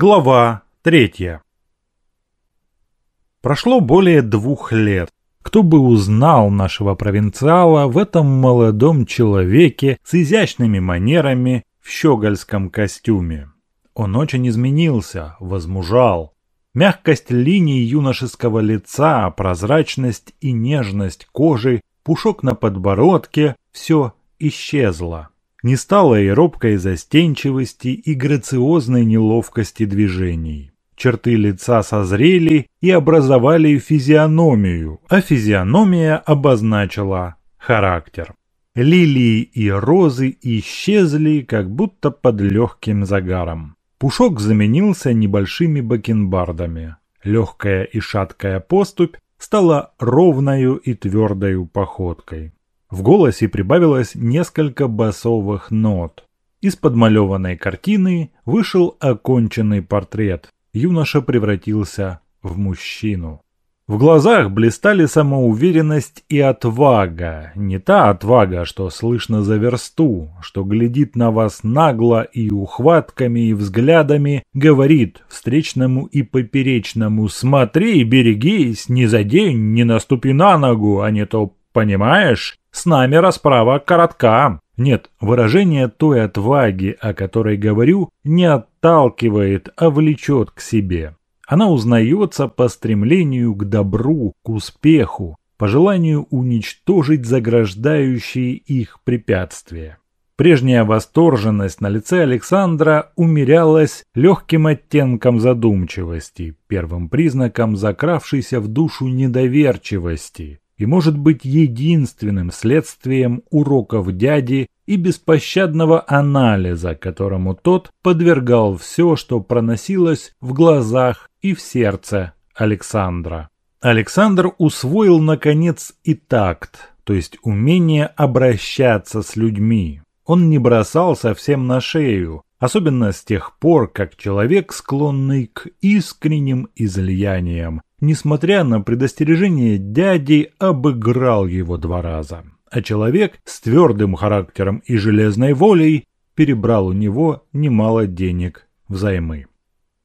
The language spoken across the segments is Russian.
Глава третья. Прошло более двух лет. Кто бы узнал нашего провинциала в этом молодом человеке с изящными манерами в щегольском костюме. Он очень изменился, возмужал. Мягкость линий юношеского лица, прозрачность и нежность кожи, пушок на подбородке – все исчезло. Не стало и робкой застенчивости, и грациозной неловкости движений. Черты лица созрели и образовали физиономию, а физиономия обозначила характер. Лилии и розы исчезли, как будто под легким загаром. Пушок заменился небольшими бакенбардами. Легкая и шаткая поступь стала ровною и твердою походкой. В голосе прибавилось несколько басовых нот. Из подмалеванной картины вышел оконченный портрет. Юноша превратился в мужчину. В глазах блистали самоуверенность и отвага. Не та отвага, что слышно за версту, что глядит на вас нагло и ухватками и взглядами, говорит встречному и поперечному «Смотри, берегись, не задень, не наступи на ногу, а не то, понимаешь, с нами расправа коротка. Нет, выражение той отваги, о которой говорю, не отталкивает, а влечет к себе. Она узнается по стремлению к добру, к успеху, по желанию уничтожить заграждающие их препятствия. Прежняя восторженность на лице Александра умерялась легким оттенком задумчивости, первым признаком закравшейся в душу недоверчивости, и может быть единственным следствием уроков дяди и беспощадного анализа, которому тот подвергал все, что проносилось в глазах и в сердце Александра. Александр усвоил, наконец, и такт, то есть умение обращаться с людьми. Он не бросал совсем на шею, особенно с тех пор, как человек, склонный к искренним излияниям, несмотря на предостережение дяди, обыграл его два раза. А человек с твердым характером и железной волей перебрал у него немало денег взаймы.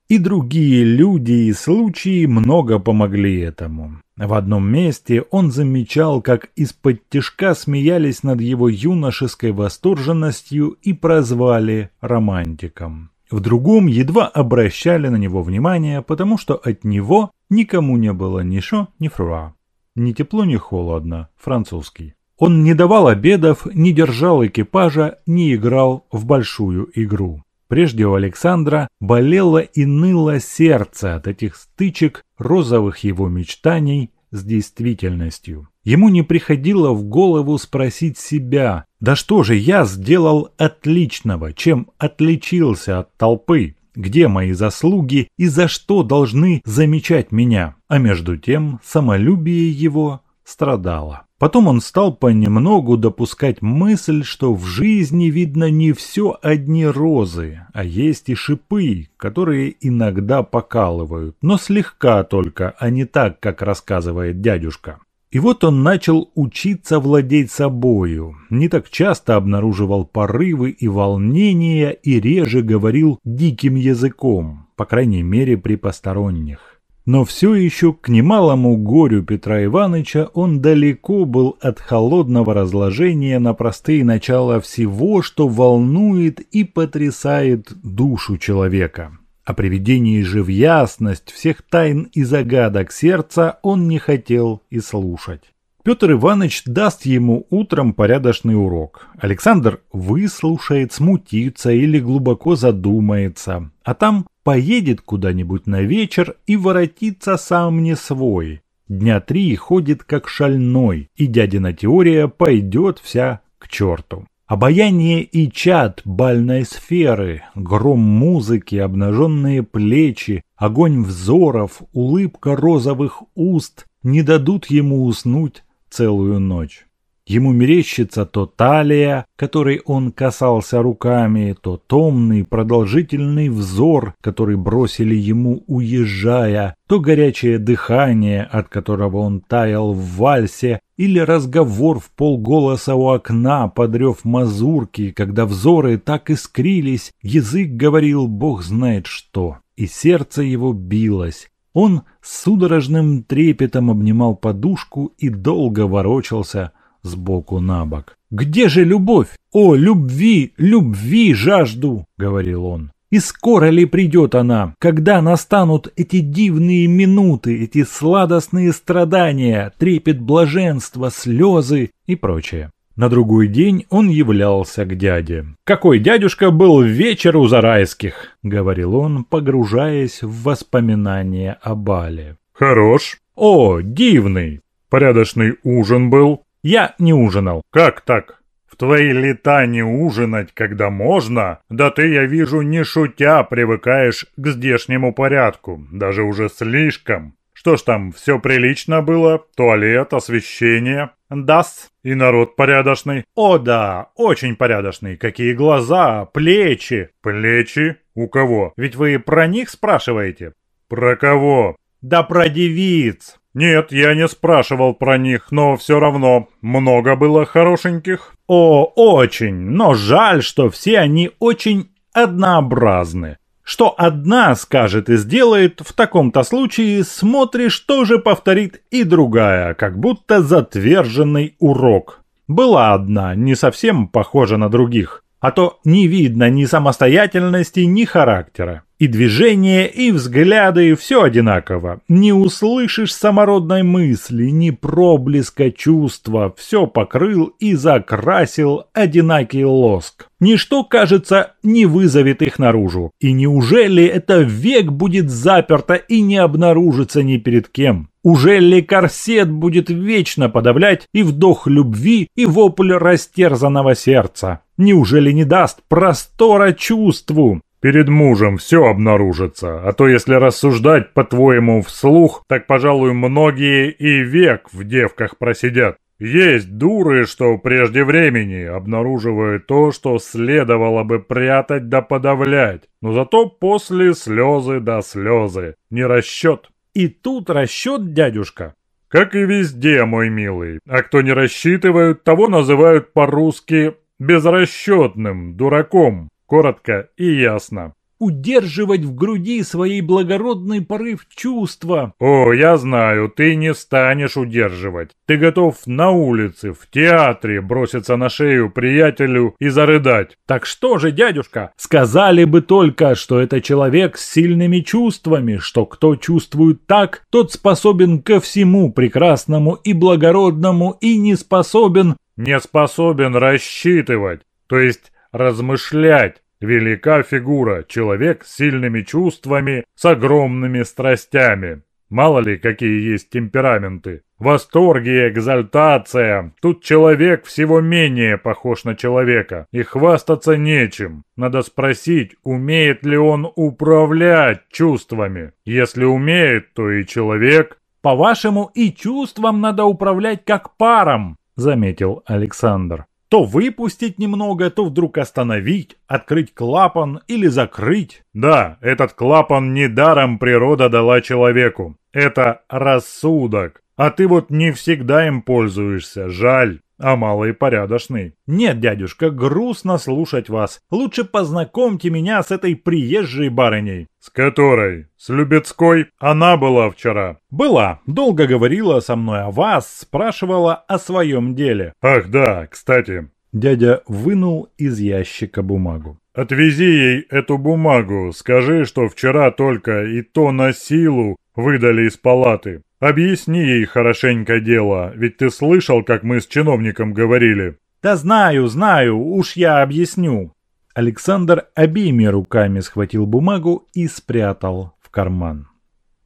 И другие люди и случаи много помогли этому. В одном месте он замечал, как из-под тишка смеялись над его юношеской восторженностью и прозвали романтиком. В другом едва обращали на него внимание, потому что от него никому не было ни шо, ни фруа. Ни тепло, ни холодно. Французский. Он не давал обедов, не держал экипажа, не играл в большую игру. Прежде у Александра болело и ныло сердце от этих стычек розовых его мечтаний с действительностью. Ему не приходило в голову спросить себя, да что же я сделал отличного, чем отличился от толпы, где мои заслуги и за что должны замечать меня. А между тем самолюбие его страдало. Потом он стал понемногу допускать мысль, что в жизни видно не все одни розы, а есть и шипы, которые иногда покалывают, но слегка только, а не так, как рассказывает дядюшка. И вот он начал учиться владеть собою, не так часто обнаруживал порывы и волнения и реже говорил диким языком, по крайней мере при посторонних. Но все еще к немалому горю Петра Ивановича он далеко был от холодного разложения на простые начала всего, что волнует и потрясает душу человека. О приведении же в ясность всех тайн и загадок сердца он не хотел и слушать. Петр Иванович даст ему утром порядочный урок. Александр выслушает, смутится или глубоко задумается, а там поедет куда-нибудь на вечер и воротится сам не свой. Дня три ходит как шальной, и дядина теория пойдет вся к черту. Обаяние и чад бальной сферы, гром музыки, обнаженные плечи, огонь взоров, улыбка розовых уст не дадут ему уснуть целую ночь. Ему мерещится то талия, которой он касался руками, то томный продолжительный взор, который бросили ему уезжая, то горячее дыхание, от которого он таял в вальсе, или разговор в полголоса у окна, подрев мазурки, когда взоры так искрились, язык говорил бог знает что. и сердце его билось. Он с судорожным трепетом обнимал подушку и долго ворочался сбоку на бок. «Где же любовь? О, любви, любви жажду!» — говорил он. И скоро ли придет она, когда настанут эти дивные минуты, эти сладостные страдания, трепет блаженства, слезы и прочее? На другой день он являлся к дяде. «Какой дядюшка был вечер у Зарайских!» — говорил он, погружаясь в воспоминания о бале. «Хорош!» «О, дивный!» «Порядочный ужин был?» «Я не ужинал». «Как так?» В твои лета не ужинать, когда можно? Да ты, я вижу, не шутя привыкаешь к здешнему порядку, даже уже слишком. Что ж там, все прилично было? Туалет, освещение? Дас. И народ порядочный? О да, очень порядочный. Какие глаза, плечи. Плечи? У кого? Ведь вы про них спрашиваете? Про кого? Да про девиц. «Нет, я не спрашивал про них, но все равно много было хорошеньких». «О, очень, но жаль, что все они очень однообразны. Что одна скажет и сделает, в таком-то случае смотришь, тоже повторит и другая, как будто затверженный урок. Была одна, не совсем похожа на других, а то не видно ни самостоятельности, ни характера. И движения, и взгляды, все одинаково. Не услышишь самородной мысли, ни проблеска чувства. Все покрыл и закрасил одинакий лоск. Ничто, кажется, не вызовет их наружу. И неужели это век будет заперто и не обнаружится ни перед кем? Уже ли корсет будет вечно подавлять и вдох любви, и вопль растерзанного сердца? Неужели не даст простора чувству? Перед мужем все обнаружится, а то если рассуждать, по-твоему, вслух, так, пожалуй, многие и век в девках просидят. Есть дуры, что прежде времени обнаруживают то, что следовало бы прятать да подавлять, но зато после слезы да слезы, не расчет. И тут расчет, дядюшка. Как и везде, мой милый. А кто не рассчитывают, того называют по-русски безрасчетным, дураком. Коротко и ясно. Удерживать в груди своей благородный порыв чувства. О, я знаю, ты не станешь удерживать. Ты готов на улице, в театре броситься на шею приятелю и зарыдать. Так что же, дядюшка, сказали бы только, что это человек с сильными чувствами, что кто чувствует так, тот способен ко всему прекрасному и благородному и не способен... Не способен рассчитывать, то есть размышлять. Велика фигура, человек с сильными чувствами, с огромными страстями. Мало ли, какие есть темпераменты. Восторги экзальтация. Тут человек всего менее похож на человека. И хвастаться нечем. Надо спросить, умеет ли он управлять чувствами. Если умеет, то и человек. По-вашему, и чувствам надо управлять как паром, заметил Александр. То выпустить немного, то вдруг остановить, открыть клапан или закрыть. Да, этот клапан недаром природа дала человеку. Это рассудок. А ты вот не всегда им пользуешься, жаль а малый порядочный. Нет, дядюшка, грустно слушать вас. Лучше познакомьте меня с этой приезжей барыней. С которой? С Любецкой? Она была вчера. Была. Долго говорила со мной о вас, спрашивала о своем деле. Ах да, кстати. Дядя вынул из ящика бумагу. «Отвези ей эту бумагу, скажи, что вчера только и то на силу выдали из палаты. Объясни ей хорошенько дело, ведь ты слышал, как мы с чиновником говорили». «Да знаю, знаю, уж я объясню». Александр обеими руками схватил бумагу и спрятал в карман.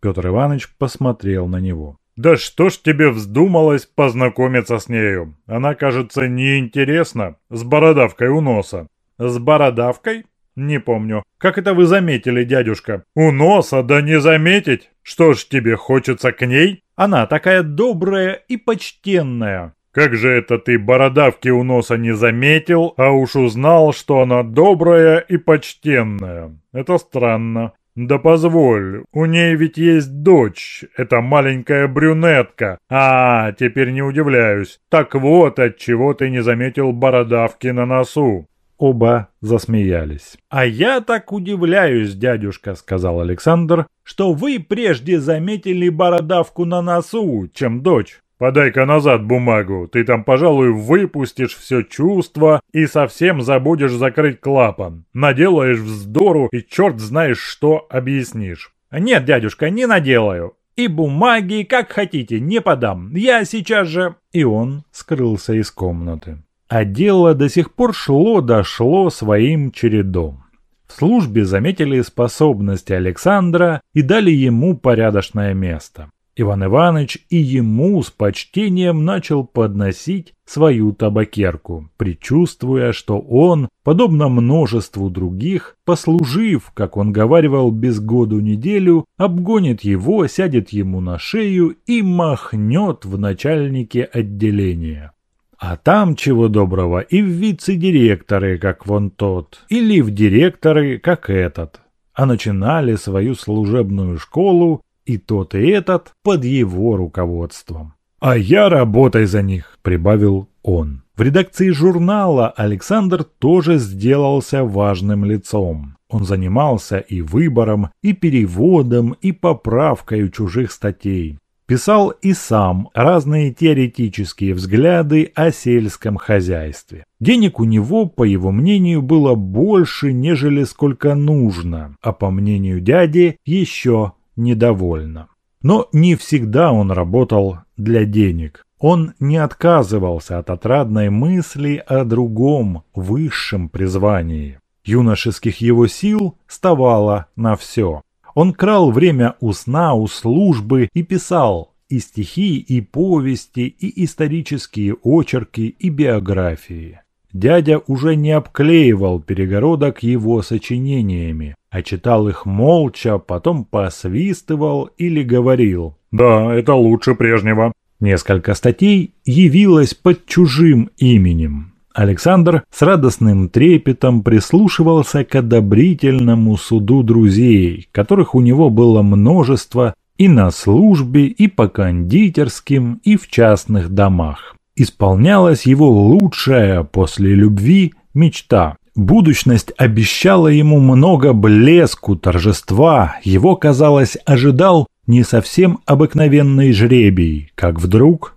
Петр Иванович посмотрел на него. «Да что ж тебе вздумалось познакомиться с нею? Она, кажется, неинтересна, с бородавкой у носа». «С бородавкой?» «Не помню. Как это вы заметили, дядюшка?» «У носа, да не заметить! Что ж тебе хочется к ней?» «Она такая добрая и почтенная». «Как же это ты бородавки у носа не заметил, а уж узнал, что она добрая и почтенная? Это странно. Да позволь, у ней ведь есть дочь, это маленькая брюнетка. А, теперь не удивляюсь. Так вот, от чего ты не заметил бородавки на носу. Оба засмеялись. «А я так удивляюсь, дядюшка», — сказал Александр, «что вы прежде заметили бородавку на носу, чем дочь». «Подай-ка назад бумагу, ты там, пожалуй, выпустишь все чувство и совсем забудешь закрыть клапан. Наделаешь вздору и черт знаешь что объяснишь». «Нет, дядюшка, не наделаю. И бумаги, как хотите, не подам. Я сейчас же...» И он скрылся из комнаты. А дело до сих пор шло-дошло своим чередом. В службе заметили способности Александра и дали ему порядочное место. Иван Иванович и ему с почтением начал подносить свою табакерку, предчувствуя, что он, подобно множеству других, послужив, как он говаривал, без году неделю, обгонит его, сядет ему на шею и махнет в начальнике отделения. А там, чего доброго, и в вице-директоры, как вон тот, или в директоры, как этот. А начинали свою служебную школу и тот и этот под его руководством. «А я работай за них», – прибавил он. В редакции журнала Александр тоже сделался важным лицом. Он занимался и выбором, и переводом, и поправкой чужих статей. Писал и сам разные теоретические взгляды о сельском хозяйстве. Денег у него, по его мнению, было больше, нежели сколько нужно, а по мнению дяди еще недовольно. Но не всегда он работал для денег. Он не отказывался от отрадной мысли о другом, высшем призвании. Юношеских его сил ставало на все. Он крал время у сна, у службы и писал и стихи, и повести, и исторические очерки, и биографии. Дядя уже не обклеивал перегородок его сочинениями, а читал их молча, потом посвистывал или говорил «Да, это лучше прежнего». Несколько статей явилось под чужим именем. Александр с радостным трепетом прислушивался к одобрительному суду друзей, которых у него было множество и на службе, и по кондитерским, и в частных домах. Исполнялась его лучшая после любви мечта. Будущность обещала ему много блеску, торжества. Его, казалось, ожидал не совсем обыкновенный жребий, как вдруг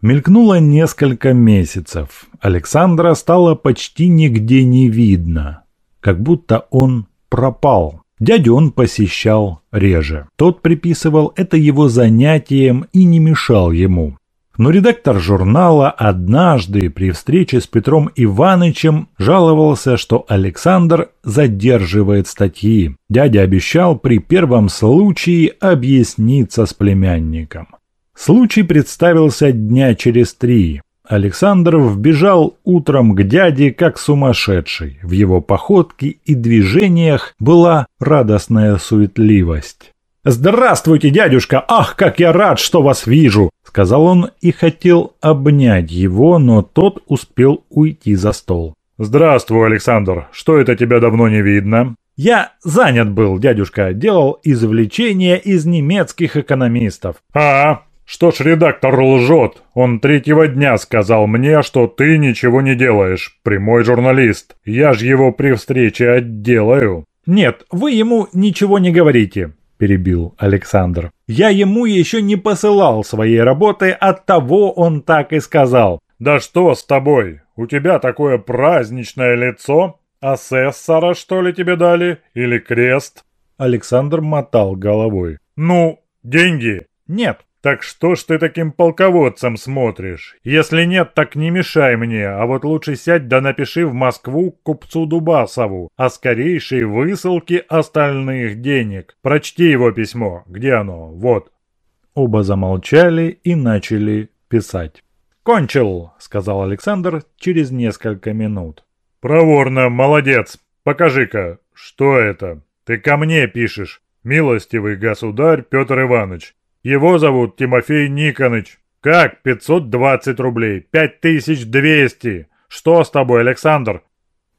Мелькнуло несколько месяцев. Александра стало почти нигде не видно. Как будто он пропал. Дядю он посещал реже. Тот приписывал это его занятием и не мешал ему. Но редактор журнала однажды при встрече с Петром Иванычем жаловался, что Александр задерживает статьи. Дядя обещал при первом случае объясниться с племянником. Случай представился дня через три. Александров бежал утром к дяде как сумасшедший. В его походке и движениях была радостная суетливость. «Здравствуйте, дядюшка! Ах, как я рад, что вас вижу!» Сказал он и хотел обнять его, но тот успел уйти за стол. «Здравствуй, Александр! Что это тебя давно не видно?» «Я занят был, дядюшка, делал извлечения из немецких экономистов». «А, что ж, редактор лжет. Он третьего дня сказал мне, что ты ничего не делаешь. Прямой журналист. Я ж его при встрече отделаю. Нет, вы ему ничего не говорите, перебил Александр. Я ему еще не посылал своей работы, от того он так и сказал. Да что с тобой? У тебя такое праздничное лицо? Асессора, что ли, тебе дали? Или крест? Александр мотал головой. Ну, деньги? Нет. Так что ж ты таким полководцем смотришь? Если нет, так не мешай мне, а вот лучше сядь да напиши в Москву купцу Дубасову о скорейшей высылке остальных денег. Прочти его письмо. Где оно? Вот. Оба замолчали и начали писать. «Кончил», — сказал Александр через несколько минут. «Проворно, молодец. Покажи-ка, что это? Ты ко мне пишешь. Милостивый государь Петр Иванович. Его зовут Тимофей Никоныч. Как 520 рублей? 5200. Что с тобой, Александр?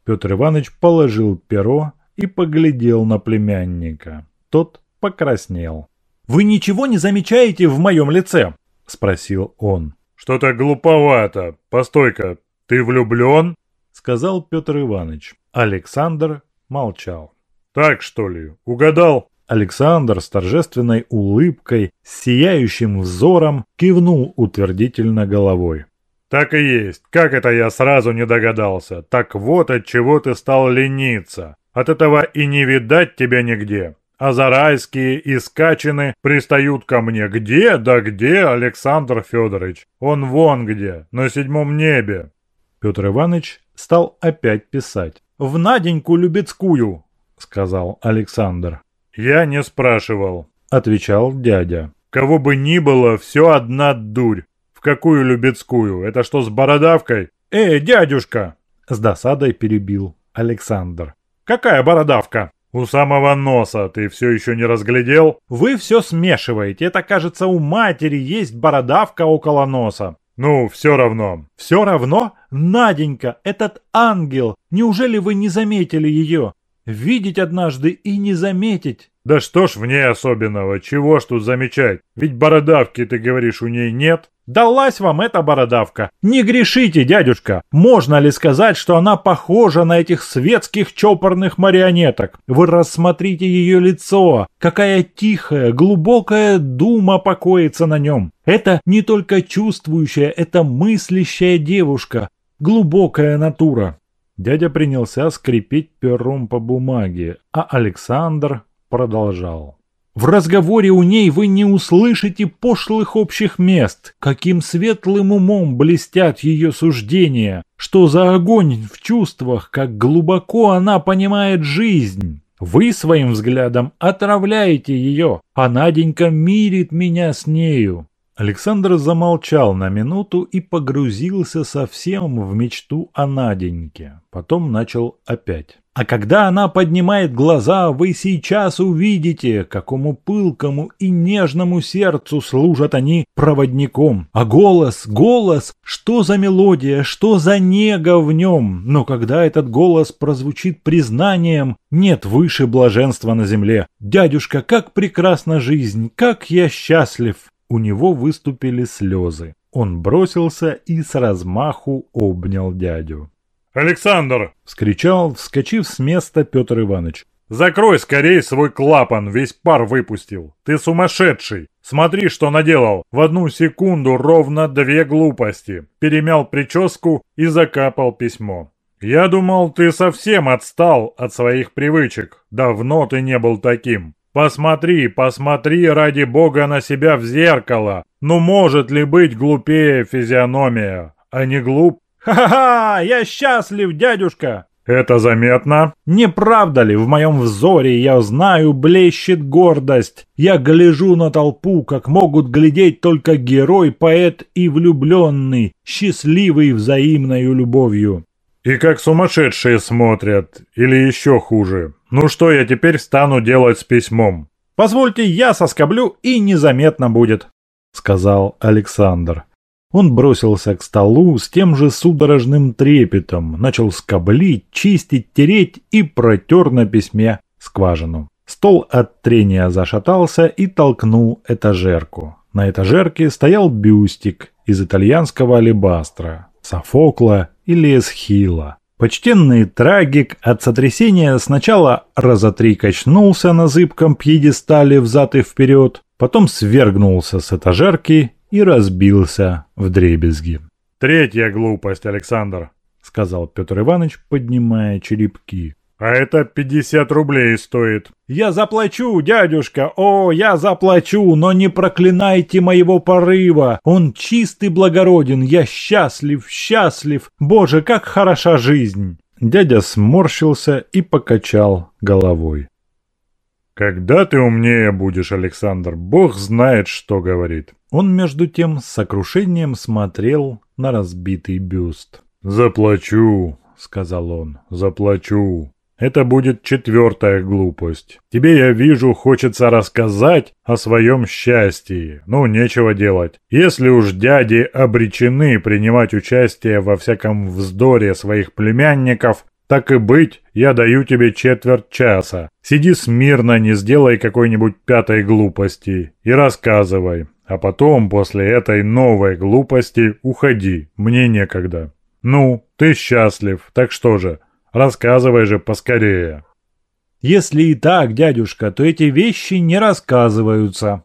Петр Иванович положил перо и поглядел на племянника. Тот покраснел. «Вы ничего не замечаете в моем лице?» – спросил он. «Что-то глуповато. Постой-ка, ты влюблен?» сказал Петр Иванович. Александр молчал. «Так, что ли, угадал?» Александр с торжественной улыбкой, с сияющим взором кивнул утвердительно головой. «Так и есть. Как это я сразу не догадался? Так вот от чего ты стал лениться. От этого и не видать тебя нигде. А зарайские и скачины пристают ко мне. Где? Да где, Александр Федорович? Он вон где, на седьмом небе». Петр Иванович стал опять писать. «В Наденьку Любецкую», — сказал Александр. «Я не спрашивал», — отвечал дядя. «Кого бы ни было, все одна дурь. «В какую Любецкую? Это что, с бородавкой?» «Эй, дядюшка!» С досадой перебил Александр. «Какая бородавка?» «У самого носа ты все еще не разглядел?» «Вы все смешиваете. Это, кажется, у матери есть бородавка около носа». «Ну, все равно». «Все равно? Наденька, этот ангел. Неужели вы не заметили ее? Видеть однажды и не заметить». «Да что ж в ней особенного? Чего ж тут замечать? Ведь бородавки, ты говоришь, у ней нет?» Далась вам эта бородавка. Не грешите, дядюшка. Можно ли сказать, что она похожа на этих светских чопорных марионеток? Вы рассмотрите ее лицо. Какая тихая, глубокая дума покоится на нем. Это не только чувствующая, это мыслящая девушка. Глубокая натура. Дядя принялся скрипеть пером по бумаге, а Александр продолжал. В разговоре у ней вы не услышите пошлых общих мест, каким светлым умом блестят ее суждения, что за огонь в чувствах, как глубоко она понимает жизнь. Вы своим взглядом отравляете ее, а Наденька мирит меня с нею. Александр замолчал на минуту и погрузился совсем в мечту о Наденьке. Потом начал опять. А когда она поднимает глаза, вы сейчас увидите, какому пылкому и нежному сердцу служат они проводником. А голос, голос, что за мелодия, что за нега в нем. Но когда этот голос прозвучит признанием, нет выше блаженства на земле. Дядюшка, как прекрасна жизнь, как я счастлив. У него выступили слезы. Он бросился и с размаху обнял дядю. «Александр!» – вскричал, вскочив с места Петр Иванович. «Закрой скорее свой клапан, весь пар выпустил. Ты сумасшедший. Смотри, что наделал. В одну секунду ровно две глупости. Перемял прическу и закапал письмо. Я думал, ты совсем отстал от своих привычек. Давно ты не был таким. Посмотри, посмотри ради бога на себя в зеркало. Ну может ли быть глупее физиономия? А не глуп? Ха-ха-ха, я счастлив, дядюшка. Это заметно? Не правда ли, в моем взоре, я знаю, блещет гордость. Я гляжу на толпу, как могут глядеть только герой, поэт и влюбленный, счастливый взаимною любовью. И как сумасшедшие смотрят, или еще хуже. Ну что я теперь стану делать с письмом? Позвольте, я соскоблю и незаметно будет, сказал Александр. Он бросился к столу с тем же судорожным трепетом, начал скоблить, чистить, тереть и протер на письме скважину. Стол от трения зашатался и толкнул этажерку. На этажерке стоял бюстик из итальянского алебастра, Софокла или Эсхила. Почтенный трагик от сотрясения сначала раза три качнулся на зыбком пьедестале взад и вперед, потом свергнулся с этажерки и разбился в дребезги. «Третья глупость, Александр», — сказал Петр Иванович, поднимая черепки. «А это 50 рублей стоит». «Я заплачу, дядюшка, о, я заплачу, но не проклинайте моего порыва. Он чистый благороден, я счастлив, счастлив. Боже, как хороша жизнь!» Дядя сморщился и покачал головой. «Когда ты умнее будешь, Александр, бог знает, что говорит». Он, между тем, с сокрушением смотрел на разбитый бюст. «Заплачу», — сказал он, — «заплачу. Это будет четвертая глупость. Тебе, я вижу, хочется рассказать о своем счастье. Ну, нечего делать. Если уж дяди обречены принимать участие во всяком вздоре своих племянников, так и быть, я даю тебе четверть часа. Сиди смирно, не сделай какой-нибудь пятой глупости и рассказывай. А потом, после этой новой глупости, уходи. Мне некогда. Ну, ты счастлив, так что же, рассказывай же поскорее. Если и так, дядюшка, то эти вещи не рассказываются,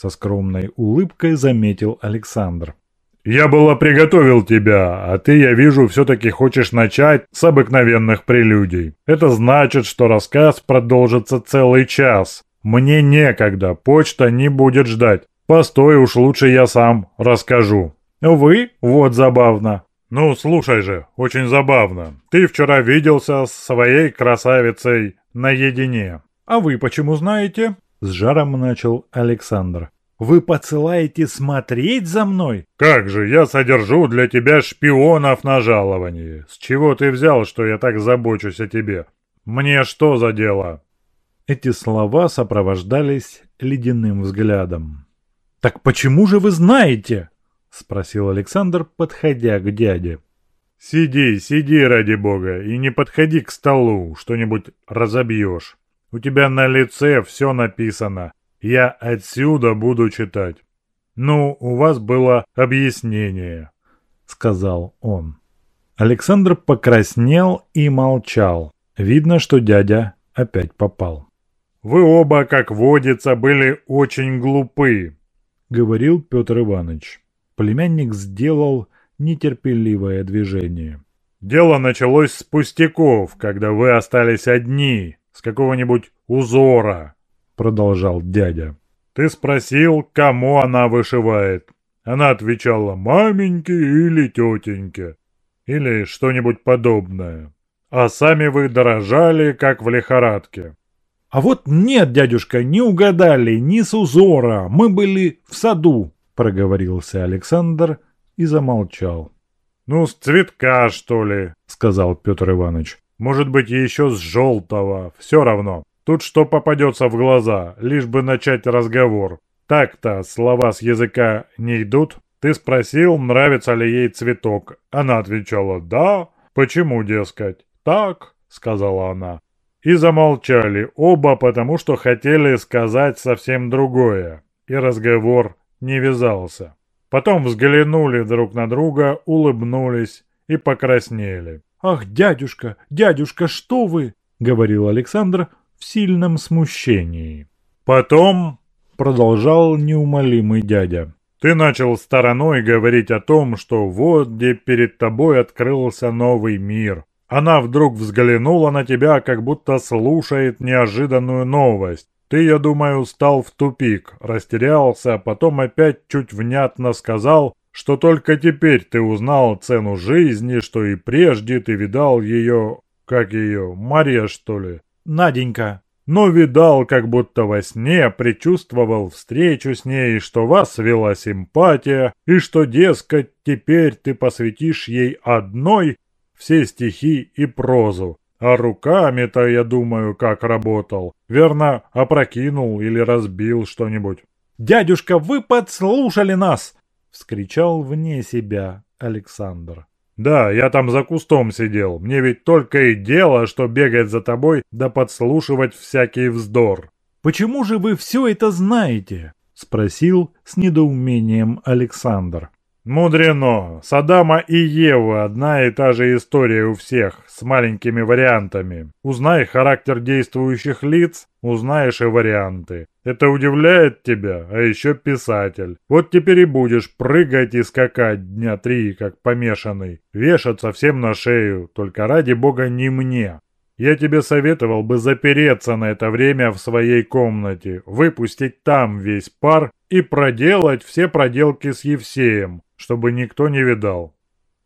со скромной улыбкой заметил Александр. «Я было приготовил тебя, а ты, я вижу, все-таки хочешь начать с обыкновенных прелюдий. Это значит, что рассказ продолжится целый час. Мне некогда, почта не будет ждать. Постой, уж лучше я сам расскажу». «Вы? Вот забавно». «Ну, слушай же, очень забавно. Ты вчера виделся с своей красавицей наедине». «А вы почему знаете?» С жаром начал Александр. Вы посылаете смотреть за мной? Как же, я содержу для тебя шпионов на жаловании. С чего ты взял, что я так забочусь о тебе? Мне что за дело? Эти слова сопровождались ледяным взглядом. «Так почему же вы знаете?» — спросил Александр, подходя к дяде. «Сиди, сиди, ради бога, и не подходи к столу, что-нибудь разобьешь. У тебя на лице все написано. Я отсюда буду читать. Ну, у вас было объяснение, сказал он. Александр покраснел и молчал. Видно, что дядя опять попал. «Вы оба, как водится, были очень глупы», — говорил Петр Иванович. Племянник сделал нетерпеливое движение. «Дело началось с пустяков, когда вы остались одни, с какого-нибудь узора продолжал дядя. «Ты спросил, кому она вышивает?» Она отвечала «маменьке» или «тетеньке» или что-нибудь подобное. А сами вы дорожали, как в лихорадке. «А вот нет, дядюшка, не угадали, ни с узора, мы были в саду», — проговорился Александр и замолчал. «Ну, с цветка, что ли», — сказал Петр Иванович. «Может быть, еще с желтого, все равно». Тут что попадется в глаза, лишь бы начать разговор. Так-то слова с языка не идут. Ты спросил, нравится ли ей цветок. Она отвечала «да». Почему, дескать? «Так», — сказала она. И замолчали оба, потому что хотели сказать совсем другое. И разговор не вязался. Потом взглянули друг на друга, улыбнулись и покраснели. «Ах, дядюшка, дядюшка, что вы?» — говорил Александр, в сильном смущении. «Потом», — продолжал неумолимый дядя, — «ты начал стороной говорить о том, что вот где перед тобой открылся новый мир. Она вдруг взглянула на тебя, как будто слушает неожиданную новость. Ты, я думаю, стал в тупик, растерялся, а потом опять чуть внятно сказал, что только теперь ты узнал цену жизни, что и прежде ты видал ее, как ее, Мария, что ли, Наденька. Но видал, как будто во сне, предчувствовал встречу с ней, что вас свела симпатия, и что, дескать, теперь ты посвятишь ей одной все стихи и прозу. А руками-то, я думаю, как работал. Верно, опрокинул или разбил что-нибудь. «Дядюшка, вы подслушали нас!» — вскричал вне себя Александр. «Да, я там за кустом сидел. Мне ведь только и дело, что бегать за тобой да подслушивать всякий вздор». «Почему же вы все это знаете?» — спросил с недоумением Александр. Мудрено. Садама и Ева одна и та же история у всех, с маленькими вариантами. Узнай характер действующих лиц, узнаешь и варианты. Это удивляет тебя, а еще писатель. Вот теперь и будешь прыгать и скакать дня три, как помешанный. Вешаться всем на шею, только ради бога не мне. Я тебе советовал бы запереться на это время в своей комнате, выпустить там весь пар и проделать все проделки с Евсеем, чтобы никто не видал.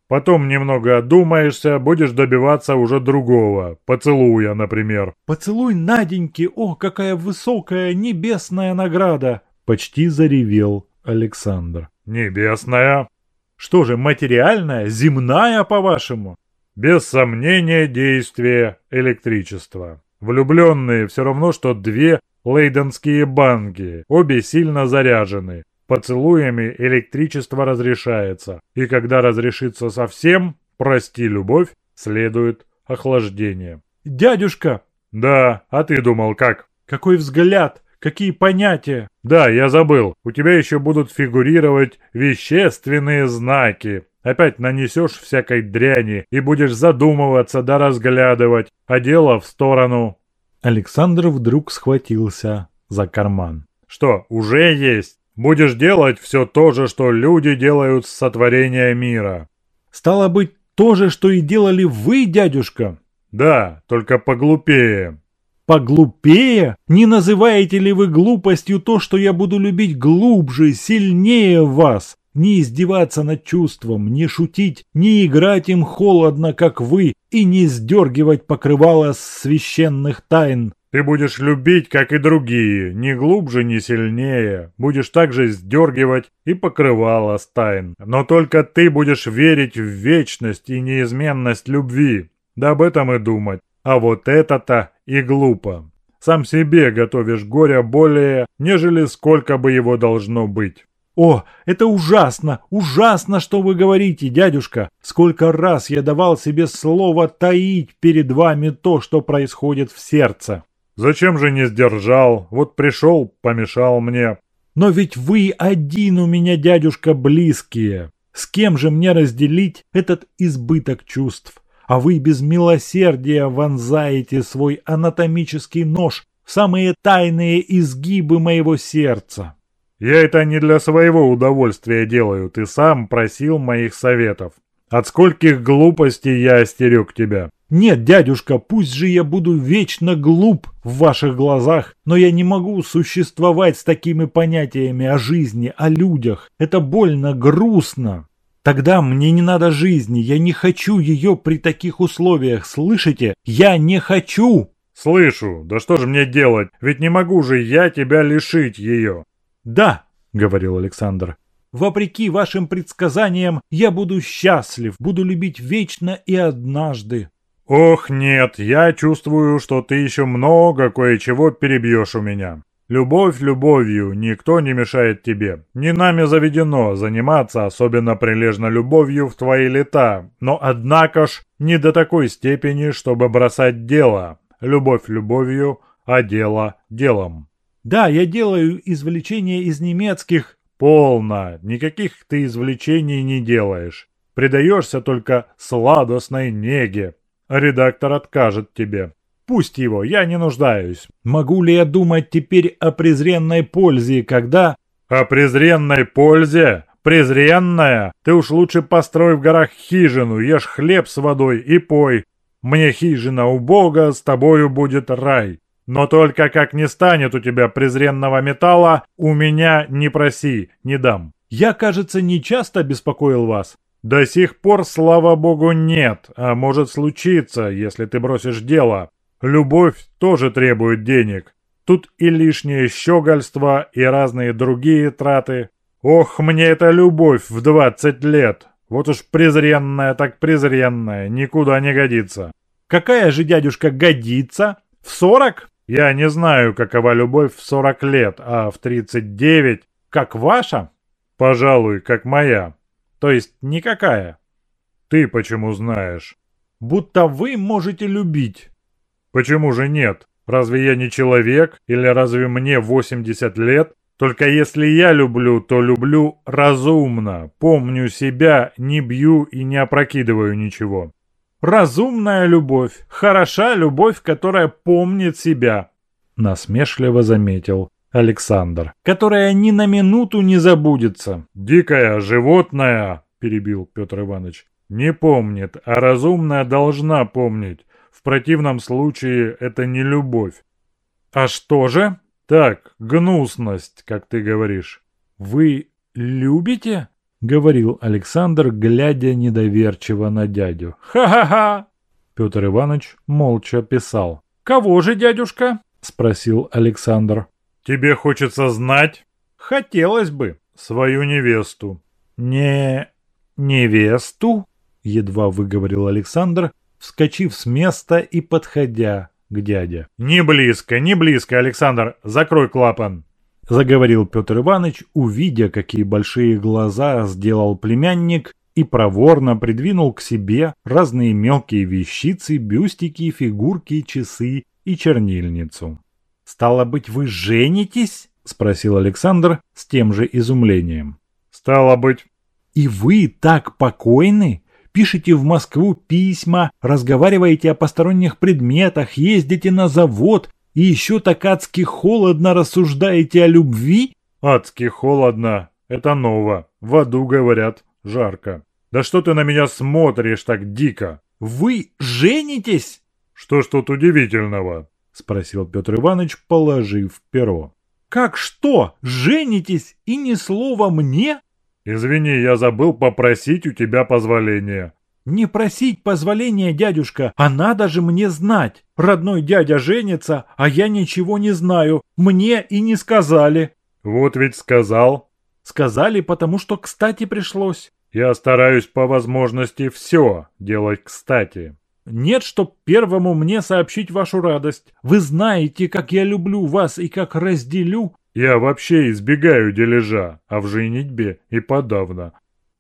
Потом немного одумаешься, будешь добиваться уже другого, поцелуя, например. «Поцелуй Наденьки, о, какая высокая небесная награда!» Почти заревел Александр. «Небесная?» «Что же, материальная, земная, по-вашему?» Без сомнения действие электричества. Влюбленные все равно, что две лейденские банки, обе сильно заряжены. Поцелуями электричество разрешается, и когда разрешится совсем, прости любовь, следует охлаждение. «Дядюшка!» «Да, а ты думал как?» «Какой взгляд! Какие понятия? Да, я забыл. У тебя еще будут фигурировать вещественные знаки. Опять нанесешь всякой дряни и будешь задумываться да разглядывать, а дело в сторону. Александр вдруг схватился за карман. Что, уже есть? Будешь делать все то же, что люди делают с сотворения мира. Стало быть, то же, что и делали вы, дядюшка? Да, только поглупее. Поглупее? Не называете ли вы глупостью то, что я буду любить глубже, сильнее вас? Не издеваться над чувством, не шутить, не играть им холодно, как вы, и не сдергивать покрывало священных тайн. Ты будешь любить, как и другие, ни глубже, ни сильнее. Будешь также сдергивать и покрывало с тайн. Но только ты будешь верить в вечность и неизменность любви. Да об этом и думать. А вот это-то и глупо. Сам себе готовишь горя более, нежели сколько бы его должно быть. «О, это ужасно, ужасно, что вы говорите, дядюшка! Сколько раз я давал себе слово таить перед вами то, что происходит в сердце!» «Зачем же не сдержал? Вот пришел, помешал мне». «Но ведь вы один у меня, дядюшка, близкие. С кем же мне разделить этот избыток чувств? а вы без милосердия вонзаете свой анатомический нож в самые тайные изгибы моего сердца. Я это не для своего удовольствия делаю, ты сам просил моих советов. От скольких глупостей я остерег тебя. Нет, дядюшка, пусть же я буду вечно глуп в ваших глазах, но я не могу существовать с такими понятиями о жизни, о людях. Это больно, грустно. Тогда мне не надо жизни, я не хочу ее при таких условиях, слышите? Я не хочу!» «Слышу, да что же мне делать? Ведь не могу же я тебя лишить ее!» «Да», — говорил Александр, — «вопреки вашим предсказаниям, я буду счастлив, буду любить вечно и однажды». «Ох, нет, я чувствую, что ты еще много кое-чего перебьешь у меня. Любовь любовью, никто не мешает тебе. Не нами заведено заниматься особенно прилежно любовью в твои лета, но однако ж не до такой степени, чтобы бросать дело. Любовь любовью, а дело делом. Да, я делаю извлечения из немецких. Полно, никаких ты извлечений не делаешь. Предаешься только сладостной неге. Редактор откажет тебе. Пусть его, я не нуждаюсь. Могу ли я думать теперь о презренной пользе, когда... О презренной пользе? Презренная? Ты уж лучше построй в горах хижину, ешь хлеб с водой и пой. Мне хижина у Бога, с тобою будет рай. Но только как не станет у тебя презренного металла, у меня не проси, не дам. Я, кажется, не часто беспокоил вас. До сих пор, слава богу, нет, а может случиться, если ты бросишь дело. Любовь тоже требует денег. Тут и лишнее щегольство, и разные другие траты. Ох, мне эта любовь в двадцать лет. Вот уж презренная так презренная, никуда не годится. Какая же, дядюшка, годится? В сорок? Я не знаю, какова любовь в сорок лет, а в тридцать девять, как ваша? Пожалуй, как моя. То есть никакая. Ты почему знаешь? Будто вы можете любить. Почему же нет? Разве я не человек? Или разве мне 80 лет? Только если я люблю, то люблю разумно. Помню себя, не бью и не опрокидываю ничего. Разумная любовь. Хороша любовь, которая помнит себя. Насмешливо заметил Александр. Которая ни на минуту не забудется. Дикая, животная, перебил Петр Иванович. Не помнит, а разумная должна помнить. В противном случае это не любовь. А что же? Так, гнусность, как ты говоришь. Вы любите? Говорил Александр, глядя недоверчиво на дядю. Ха-ха-ха! Петр Иванович молча писал. «Кого же, дядюшка?» – спросил Александр. «Тебе хочется знать?» «Хотелось бы». «Свою невесту». «Не... невесту?» – едва выговорил Александр, вскочив с места и подходя к дяде. «Не близко, не близко, Александр, закрой клапан!» Заговорил Петр Иванович, увидя, какие большие глаза сделал племянник, и проворно придвинул к себе разные мелкие вещицы, бюстики, фигурки, часы и чернильницу. Стало быть, вы женитесь? Спросил Александр с тем же изумлением. Стало быть. И вы так покойны? Пишете в Москву письма, разговариваете о посторонних предметах, ездите на завод и еще так адски холодно рассуждаете о любви? Адски холодно. Это ново. В аду, говорят, жарко. Да что ты на меня смотришь так дико? Вы женитесь? Что ж тут удивительного? Спросил Петр Иванович, положив перо. Как что? Женитесь и ни слова мне? Извини, я забыл попросить у тебя позволения. Не просить позволения, дядюшка, а надо же мне знать. Родной дядя женится, а я ничего не знаю. Мне и не сказали. Вот ведь сказал. Сказали, потому что кстати пришлось. Я стараюсь по возможности все делать кстати. Нет, чтоб первому мне сообщить вашу радость. Вы знаете, как я люблю вас и как разделю. Я вообще избегаю дележа, а в женитьбе и подавно.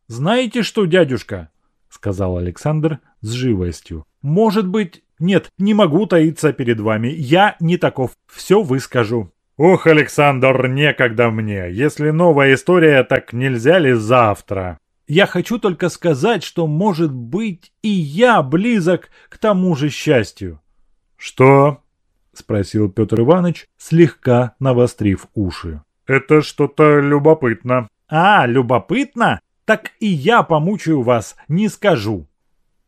Знаете что, дядюшка? Сказал Александр с живостью. Может быть... Нет, не могу таиться перед вами. Я не таков. Все выскажу. Ох, Александр, некогда мне. Если новая история, так нельзя ли завтра? Я хочу только сказать, что, может быть, и я близок к тому же счастью. Что? Спросил Петр Иванович, слегка навострив уши. Это что-то любопытно. А, любопытно? Так и я помучаю вас, не скажу.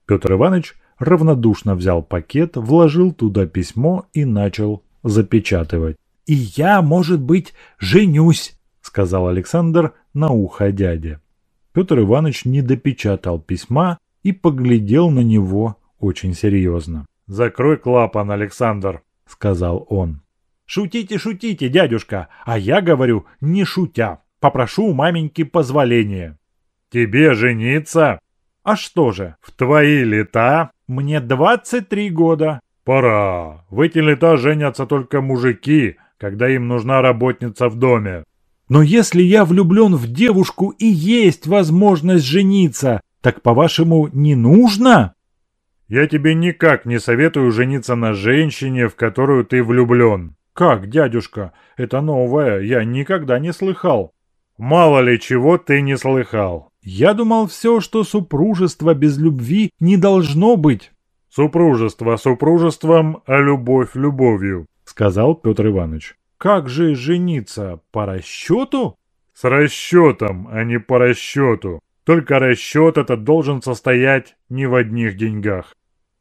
Петр Иванович равнодушно взял пакет, вложил туда письмо и начал запечатывать. «И я, может быть, женюсь», — сказал Александр на ухо дяде. Петр Иванович не допечатал письма и поглядел на него очень серьезно. «Закрой клапан, Александр», — сказал он. «Шутите, шутите, дядюшка, а я говорю, не шутя. Попрошу у маменьки позволения». «Тебе жениться?» «А что же?» «В твои лета?» «Мне 23 года». «Пора. В эти лета женятся только мужики, когда им нужна работница в доме. Но если я влюблен в девушку и есть возможность жениться, так, по-вашему, не нужно? Я тебе никак не советую жениться на женщине, в которую ты влюблен. Как, дядюшка? Это новое, я никогда не слыхал. Мало ли чего ты не слыхал. Я думал все, что супружество без любви не должно быть. Супружество супружеством, а любовь любовью, сказал Петр Иванович. Как же жениться? По расчету? С расчетом, а не по расчету. Только расчет этот должен состоять не в одних деньгах.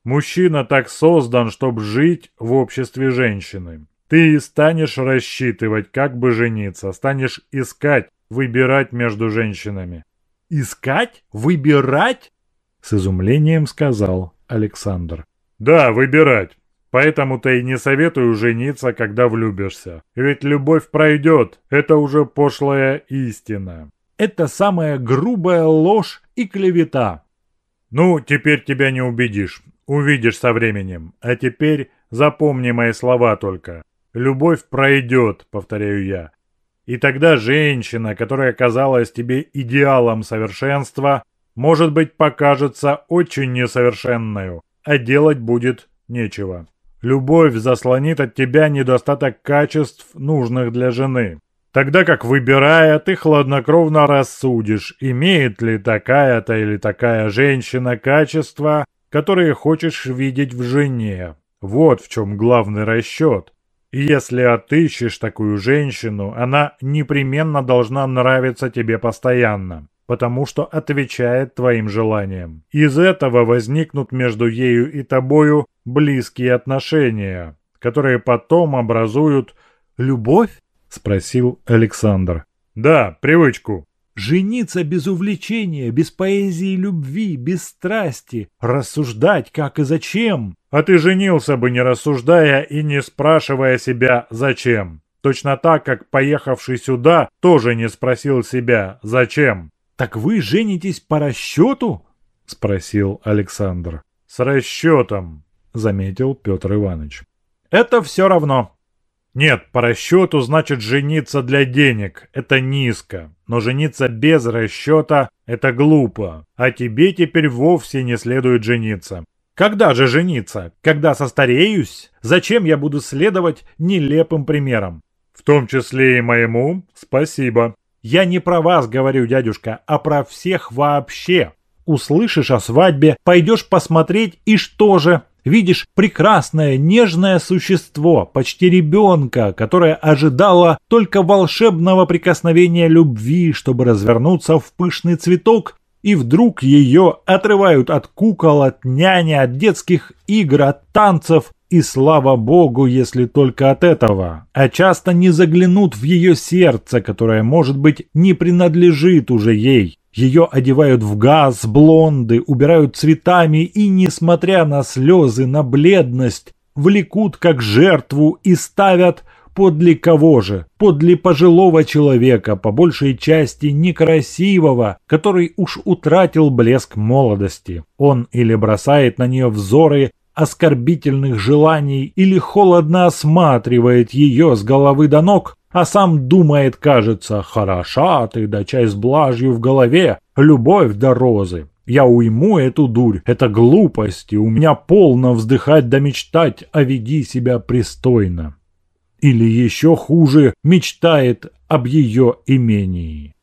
Мужчина так создан, чтобы жить в обществе женщины. Ты станешь рассчитывать, как бы жениться, станешь искать, выбирать между женщинами. «Искать? Выбирать?» С изумлением сказал Александр. «Да, выбирать. Поэтому-то и не советую жениться, когда влюбишься. Ведь любовь пройдет, это уже пошлая истина. Это самая грубая ложь и клевета. Ну, теперь тебя не убедишь. Увидишь со временем. А теперь запомни мои слова только. Любовь пройдет, повторяю я. И тогда женщина, которая казалась тебе идеалом совершенства, может быть покажется очень несовершенной, а делать будет нечего. Любовь заслонит от тебя недостаток качеств, нужных для жены. Тогда как выбирая, ты хладнокровно рассудишь, имеет ли такая-то или такая женщина качества, которые хочешь видеть в жене. Вот в чем главный расчет. И если отыщешь такую женщину, она непременно должна нравиться тебе постоянно потому что отвечает твоим желаниям. Из этого возникнут между ею и тобою близкие отношения, которые потом образуют «Любовь?» – спросил Александр. «Да, привычку». Жениться без увлечения, без поэзии любви, без страсти, рассуждать как и зачем. А ты женился бы, не рассуждая и не спрашивая себя «зачем?». Точно так, как поехавший сюда тоже не спросил себя «зачем?». «Так вы женитесь по расчету?» – спросил Александр. «С расчетом», – заметил Петр Иванович. «Это все равно». «Нет, по расчету значит жениться для денег. Это низко. Но жениться без расчета – это глупо. А тебе теперь вовсе не следует жениться. Когда же жениться? Когда состареюсь? Зачем я буду следовать нелепым примерам? В том числе и моему спасибо. Я не про вас говорю, дядюшка, а про всех вообще. Услышишь о свадьбе, пойдешь посмотреть, и что же? Видишь прекрасное, нежное существо, почти ребенка, которое ожидало только волшебного прикосновения любви, чтобы развернуться в пышный цветок, и вдруг ее отрывают от кукол, от няни, от детских игр, от танцев, и слава богу, если только от этого, а часто не заглянут в ее сердце, которое, может быть, не принадлежит уже ей. Ее одевают в газ, блонды, убирают цветами и, несмотря на слезы, на бледность, влекут как жертву и ставят подле кого же? Подле пожилого человека, по большей части некрасивого, который уж утратил блеск молодости. Он или бросает на нее взоры оскорбительных желаний, или холодно осматривает ее с головы до ног, а сам думает, кажется, хороша ты, да чай с блажью в голове, любовь до розы. Я уйму эту дурь, это глупости, у меня полно вздыхать да мечтать, а веди себя пристойно. Или еще хуже, мечтает об ее имении.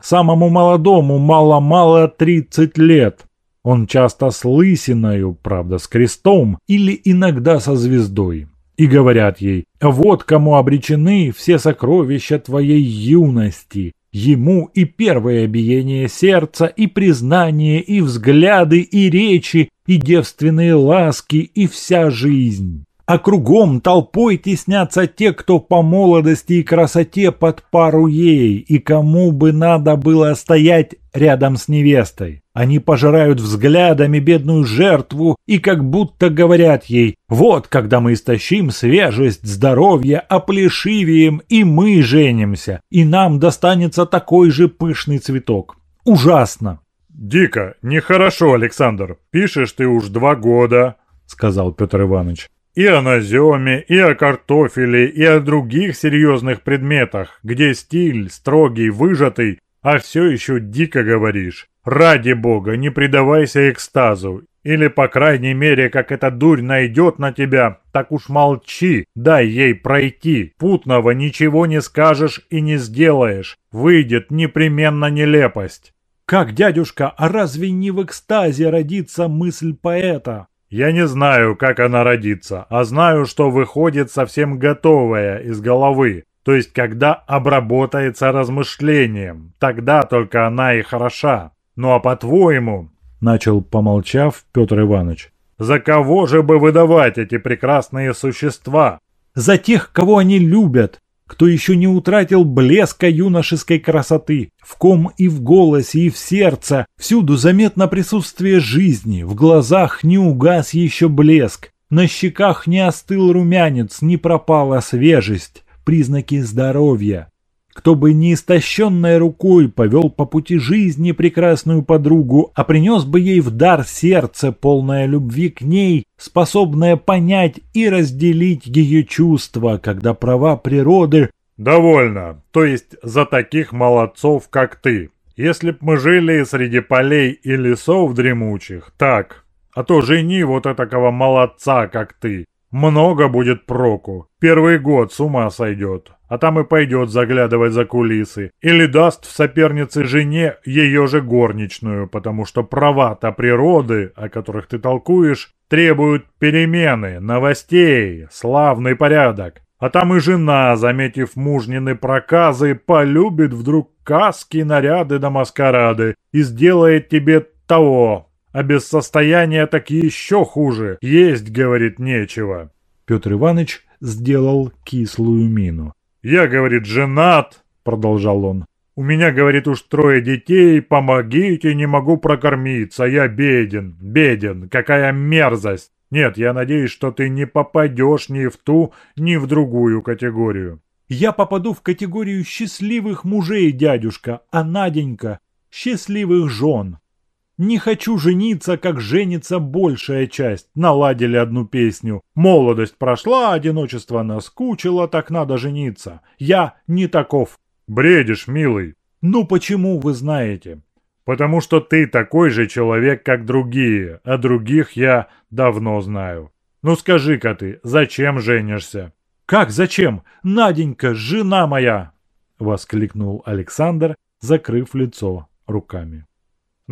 Самому молодому мало-мало 30 лет. Он часто с лысиною, правда с крестом, или иногда со звездой и говорят ей «Вот кому обречены все сокровища твоей юности». Ему и первое биение сердца, и признание, и взгляды, и речи, и девственные ласки, и вся жизнь а кругом толпой теснятся те, кто по молодости и красоте под пару ей, и кому бы надо было стоять рядом с невестой. Они пожирают взглядами бедную жертву и как будто говорят ей «Вот, когда мы истощим свежесть, здоровье, оплешивеем, и мы женимся, и нам достанется такой же пышный цветок». Ужасно! «Дико, нехорошо, Александр. Пишешь ты уж два года», — сказал Петр Иванович. И о наземе, и о картофеле, и о других серьезных предметах, где стиль строгий, выжатый, а все еще дико говоришь. Ради бога, не предавайся экстазу. Или, по крайней мере, как эта дурь найдет на тебя, так уж молчи, дай ей пройти. Путного ничего не скажешь и не сделаешь. Выйдет непременно нелепость. Как, дядюшка, а разве не в экстазе родится мысль поэта? Я не знаю, как она родится, а знаю, что выходит совсем готовая из головы. То есть, когда обработается размышлением, тогда только она и хороша. Ну а по-твоему, начал помолчав Петр Иванович, за кого же бы выдавать эти прекрасные существа? За тех, кого они любят, кто еще не утратил блеска юношеской красоты, в ком и в голосе, и в сердце всюду заметно присутствие жизни, в глазах не угас еще блеск, на щеках не остыл румянец, не пропала свежесть, признаки здоровья кто бы не истощенной рукой повел по пути жизни прекрасную подругу, а принес бы ей в дар сердце, полное любви к ней, способное понять и разделить ее чувства, когда права природы... «Довольно, то есть за таких молодцов, как ты. Если б мы жили среди полей и лесов дремучих, так, а то жени вот этакого молодца, как ты. Много будет проку. Первый год с ума сойдет а там и пойдет заглядывать за кулисы. Или даст в сопернице жене ее же горничную, потому что права-то природы, о которых ты толкуешь, требуют перемены, новостей, славный порядок. А там и жена, заметив мужнины проказы, полюбит вдруг каски, наряды да маскарады и сделает тебе того. А без состояния так еще хуже. Есть, говорит, нечего. Петр Иванович сделал кислую мину. «Я, — говорит, — женат», — продолжал он. «У меня, — говорит, — уж трое детей, помогите, не могу прокормиться, я беден, беден, какая мерзость! Нет, я надеюсь, что ты не попадешь ни в ту, ни в другую категорию». «Я попаду в категорию счастливых мужей, дядюшка, а Наденька — счастливых жен». Не хочу жениться, как женится большая часть. Наладили одну песню. Молодость прошла, одиночество наскучило, так надо жениться. Я не таков. Бредишь, милый. Ну почему вы знаете? Потому что ты такой же человек, как другие, а других я давно знаю. Ну скажи-ка ты, зачем женишься?» «Как зачем? Наденька, жена моя!» — воскликнул Александр, закрыв лицо руками.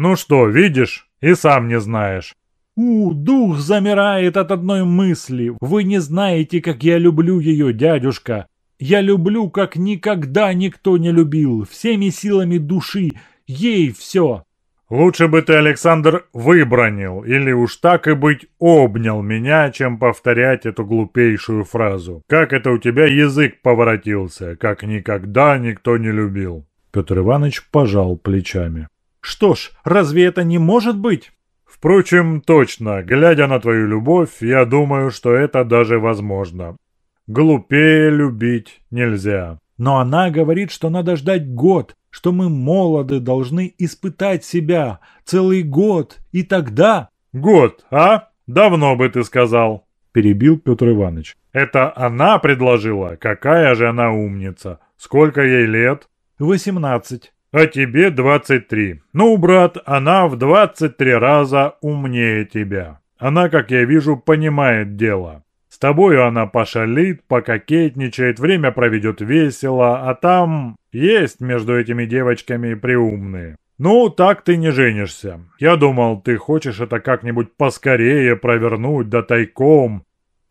«Ну что, видишь, и сам не знаешь». «У, дух замирает от одной мысли. Вы не знаете, как я люблю ее, дядюшка. Я люблю, как никогда никто не любил, всеми силами души. Ей все». «Лучше бы ты, Александр, выбронил, или уж так и быть обнял меня, чем повторять эту глупейшую фразу. Как это у тебя язык поворотился, как никогда никто не любил». Петр Иванович пожал плечами. «Что ж, разве это не может быть?» «Впрочем, точно, глядя на твою любовь, я думаю, что это даже возможно. Глупее любить нельзя». «Но она говорит, что надо ждать год, что мы молоды, должны испытать себя целый год, и тогда...» «Год, а? Давно бы ты сказал», — перебил Петр Иванович. «Это она предложила? Какая же она умница! Сколько ей лет?» «Восемнадцать». «А тебе двадцать три. Ну, брат, она в двадцать три раза умнее тебя. Она, как я вижу, понимает дело. С тобою она пошалит, пококетничает, время проведет весело, а там есть между этими девочками приумные. Ну, так ты не женишься. Я думал, ты хочешь это как-нибудь поскорее провернуть, да тайком.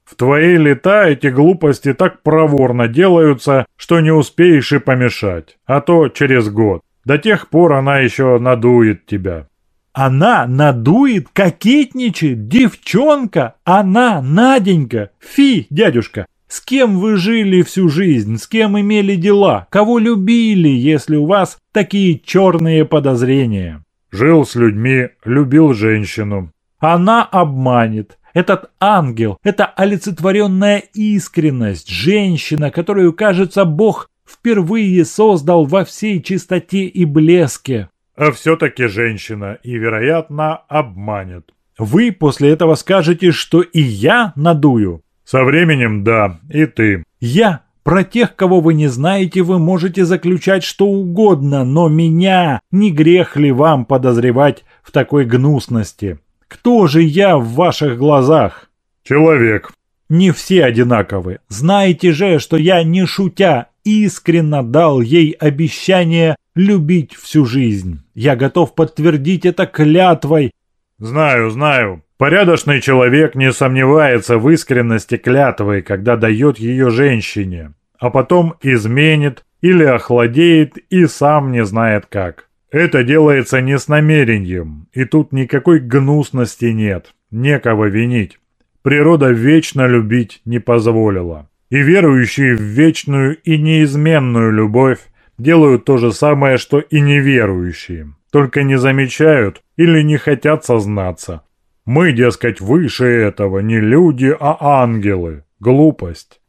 В твои лета эти глупости так проворно делаются, что не успеешь и помешать. А то через год. До тех пор она еще надует тебя. Она надует, кокетничает, девчонка, она, Наденька. Фи, дядюшка, с кем вы жили всю жизнь, с кем имели дела, кого любили, если у вас такие черные подозрения? Жил с людьми, любил женщину. Она обманет. Этот ангел, это олицетворенная искренность, женщина, которую, кажется, Бог впервые создал во всей чистоте и блеске а все-таки женщина и, вероятно, обманет. Вы после этого скажете, что и я надую? Со временем да, и ты. Я? Про тех, кого вы не знаете, вы можете заключать что угодно, но меня не грех ли вам подозревать в такой гнусности? Кто же я в ваших глазах? Человек. Не все одинаковы. Знаете же, что я не шутя искренно дал ей обещание любить всю жизнь. Я готов подтвердить это клятвой. Знаю, знаю. Порядочный человек не сомневается в искренности клятвы, когда дает ее женщине, а потом изменит или охладеет и сам не знает как. Это делается не с намерением, и тут никакой гнусности нет, некого винить. Природа вечно любить не позволила. И верующие в вечную и неизменную любовь делают то же самое, что и неверующие, только не замечают или не хотят сознаться. Мы, дескать, выше этого, не люди, а ангелы. Глупость.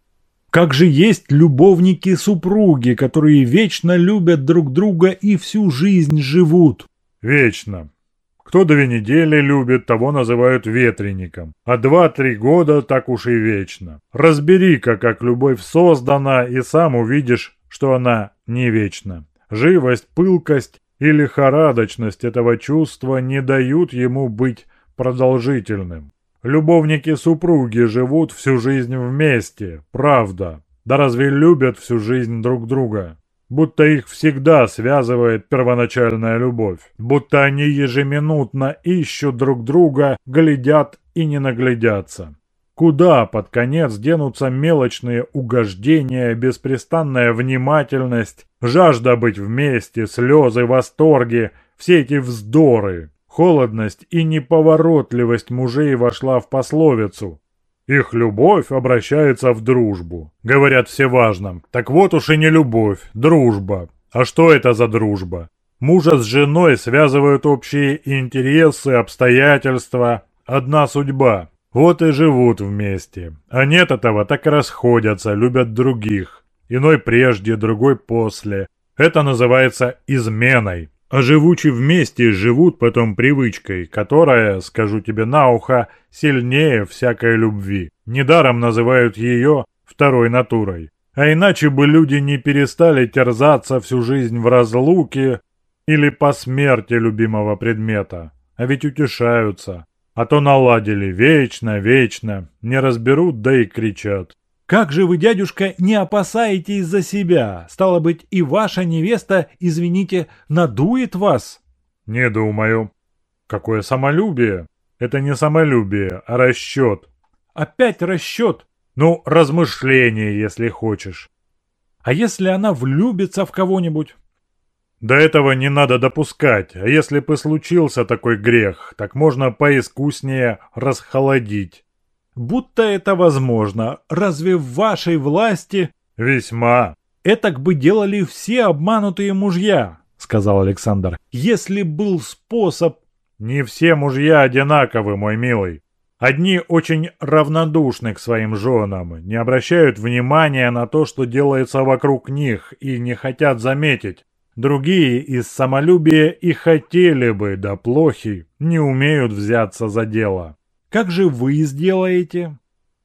Как же есть любовники-супруги, которые вечно любят друг друга и всю жизнь живут? Вечно. Кто две недели любит, того называют ветреником. А два-три года так уж и вечно. Разбери-ка, как любовь создана, и сам увидишь, что она не вечна. Живость, пылкость и лихорадочность этого чувства не дают ему быть продолжительным. Любовники-супруги живут всю жизнь вместе, правда. Да разве любят всю жизнь друг друга? Будто их всегда связывает первоначальная любовь. Будто они ежеминутно ищут друг друга, глядят и не наглядятся. Куда под конец денутся мелочные угождения, беспрестанная внимательность, жажда быть вместе, слезы, восторги, все эти вздоры. Холодность и неповоротливость мужей вошла в пословицу. Их любовь обращается в дружбу. Говорят все важно. Так вот уж и не любовь, дружба. А что это за дружба? Мужа с женой связывают общие интересы, обстоятельства, одна судьба. Вот и живут вместе. А нет этого, так и расходятся, любят других. Иной прежде, другой после. Это называется изменой. А живучи вместе, живут потом привычкой, которая, скажу тебе на ухо, сильнее всякой любви. Недаром называют ее второй натурой. А иначе бы люди не перестали терзаться всю жизнь в разлуке, или по смерти любимого предмета. А ведь утешаются. А то наладили вечно, вечно, не разберут, да и кричат. «Как же вы, дядюшка, не опасаетесь за себя? Стало быть, и ваша невеста, извините, надует вас?» «Не думаю. Какое самолюбие? Это не самолюбие, а расчет». «Опять расчет?» «Ну, размышление, если хочешь». «А если она влюбится в кого-нибудь?» До этого не надо допускать, а если бы случился такой грех, так можно поискуснее расхолодить. Будто это возможно. Разве в вашей власти... Весьма. Этак бы делали все обманутые мужья, сказал Александр. Если был способ... Не все мужья одинаковы, мой милый. Одни очень равнодушны к своим женам, не обращают внимания на то, что делается вокруг них, и не хотят заметить, Другие из самолюбия и хотели бы, да плохи, не умеют взяться за дело. Как же вы сделаете?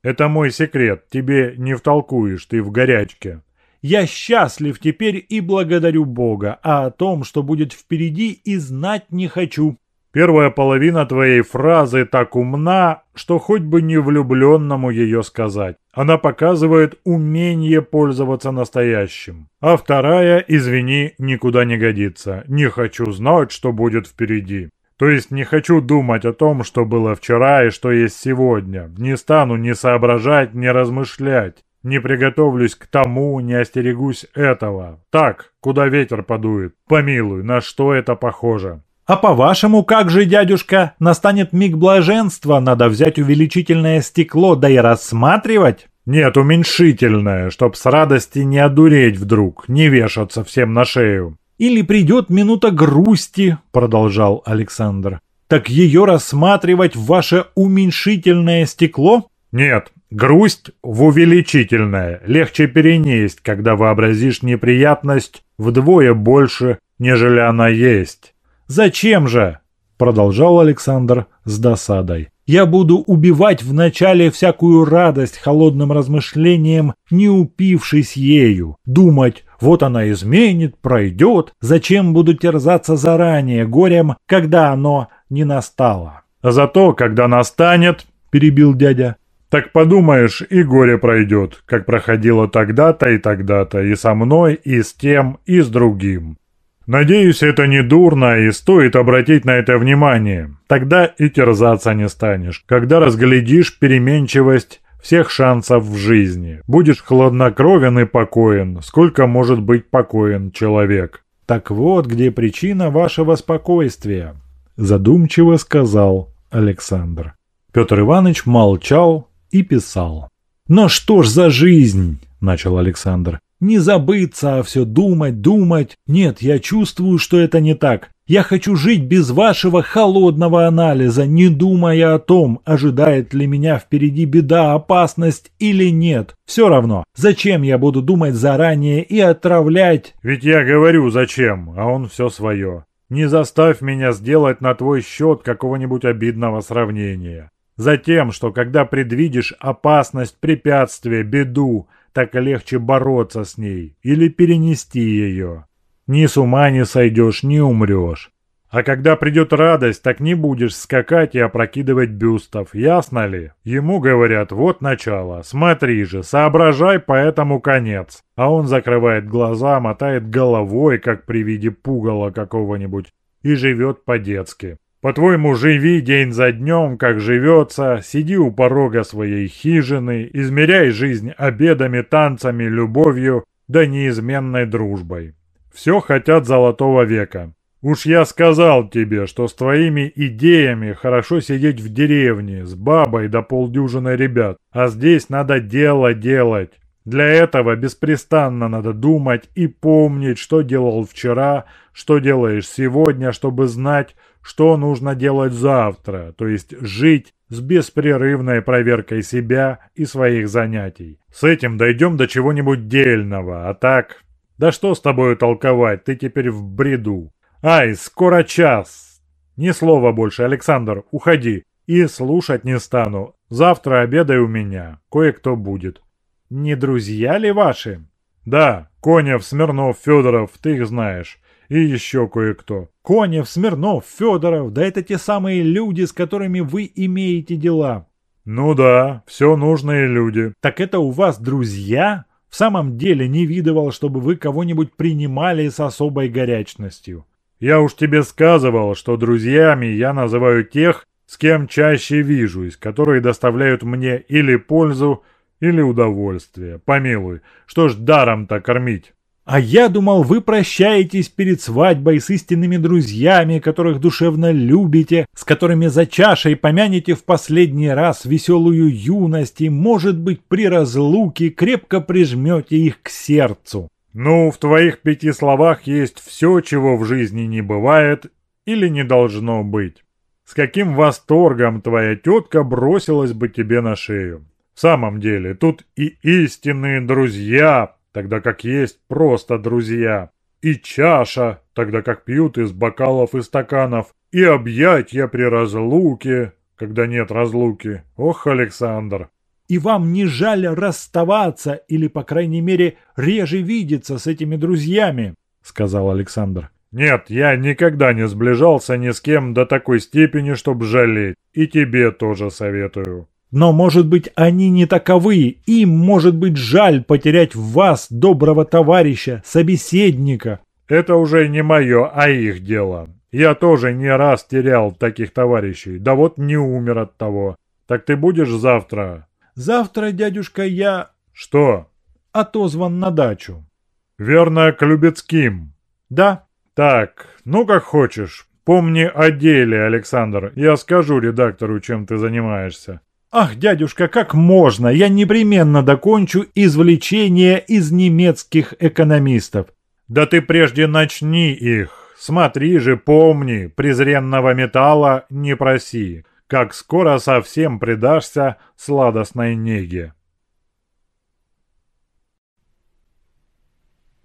Это мой секрет, тебе не втолкуешь, ты в горячке. Я счастлив теперь и благодарю Бога, а о том, что будет впереди, и знать не хочу. Первая половина твоей фразы так умна, что хоть бы не влюбленному ее сказать. Она показывает умение пользоваться настоящим. А вторая, извини, никуда не годится. Не хочу знать, что будет впереди. То есть не хочу думать о том, что было вчера и что есть сегодня. Не стану ни соображать, ни размышлять. Не приготовлюсь к тому, не остерегусь этого. Так, куда ветер подует. Помилуй, на что это похоже? А по-вашему, как же, дядюшка, настанет миг блаженства, надо взять увеличительное стекло, да и рассматривать? Нет, уменьшительное, чтоб с радости не одуреть вдруг, не вешаться всем на шею. Или придет минута грусти, продолжал Александр. Так ее рассматривать в ваше уменьшительное стекло? Нет, грусть в увеличительное. Легче перенесть, когда вообразишь неприятность вдвое больше, нежели она есть. «Зачем же?» – продолжал Александр с досадой. «Я буду убивать вначале всякую радость холодным размышлением, не упившись ею. Думать, вот она изменит, пройдет. Зачем буду терзаться заранее горем, когда оно не настало?» «Зато, когда настанет», – перебил дядя, так подумаешь, и горе пройдет, как проходило тогда-то и тогда-то, и со мной, и с тем, и с другим. Надеюсь, это не дурно и стоит обратить на это внимание. Тогда и терзаться не станешь, когда разглядишь переменчивость всех шансов в жизни. Будешь хладнокровен и покоен, сколько может быть покоен человек. Так вот, где причина вашего спокойствия, задумчиво сказал Александр. Петр Иванович молчал и писал. «Но что ж за жизнь?» – начал Александр. Не забыться, а все думать, думать. Нет, я чувствую, что это не так. Я хочу жить без вашего холодного анализа, не думая о том, ожидает ли меня впереди беда, опасность или нет. Все равно, зачем я буду думать заранее и отравлять... Ведь я говорю зачем, а он все свое. Не заставь меня сделать на твой счет какого-нибудь обидного сравнения. Затем, что когда предвидишь опасность, препятствие, беду, так легче бороться с ней или перенести ее. Ни с ума не сойдешь, ни умрешь. А когда придет радость, так не будешь скакать и опрокидывать бюстов, ясно ли? Ему говорят, вот начало, смотри же, соображай, поэтому конец. А он закрывает глаза, мотает головой, как при виде пугала какого-нибудь, и живет по-детски. По-твоему, живи день за днем, как живется, сиди у порога своей хижины, измеряй жизнь обедами, танцами, любовью, да неизменной дружбой. Все хотят золотого века. Уж я сказал тебе, что с твоими идеями хорошо сидеть в деревне с бабой до полдюжины ребят, а здесь надо дело делать. Для этого беспрестанно надо думать и помнить, что делал вчера, что делаешь сегодня, чтобы знать, что нужно делать завтра, то есть жить с беспрерывной проверкой себя и своих занятий. С этим дойдем до чего-нибудь дельного, а так... Да что с тобой толковать, ты теперь в бреду. Ай, скоро час. Ни слова больше, Александр, уходи. И слушать не стану. Завтра обедай у меня, кое-кто будет. Не друзья ли ваши? Да, Конев, Смирнов, Федоров, ты их знаешь. и еще кое-кто. Конев, Смирнов, Федоров, да это те самые люди, с которыми вы имеете дела. Ну да, все нужные люди. Так это у вас друзья? В самом деле не видывал, чтобы вы кого-нибудь принимали с особой горячностью. Я уж тебе сказывал, что друзьями я называю тех, с кем чаще вижусь, которые доставляют мне или пользу, или удовольствие. Помилуй, что ж даром-то кормить? А я думал, вы прощаетесь перед свадьбой с истинными друзьями, которых душевно любите, с которыми за чашей помянете в последний раз веселую юность и, может быть, при разлуке крепко прижмете их к сердцу. Ну, в твоих пяти словах есть все, чего в жизни не бывает или не должно быть. С каким восторгом твоя тетка бросилась бы тебе на шею. В самом деле, тут и истинные друзья, тогда как есть просто друзья, и чаша, тогда как пьют из бокалов и стаканов, и объятья при разлуке, когда нет разлуки. Ох, Александр! И вам не жаль расставаться или, по крайней мере, реже видеться с этими друзьями, сказал Александр. Нет, я никогда не сближался ни с кем до такой степени, чтобы жалеть. И тебе тоже советую. Но, может быть, они не таковы. Им, может быть, жаль потерять в вас доброго товарища, собеседника. Это уже не мое, а их дело. Я тоже не раз терял таких товарищей. Да вот не умер от того. Так ты будешь завтра? Завтра, дядюшка, я... Что? Отозван на дачу. Верно, к Любецким. Да. Так, ну как хочешь. Помни о деле, Александр. Я скажу редактору, чем ты занимаешься. «Ах, дядюшка, как можно? Я непременно докончу извлечение из немецких экономистов». «Да ты прежде начни их. Смотри же, помни, презренного металла не проси, как скоро совсем предашься сладостной неге».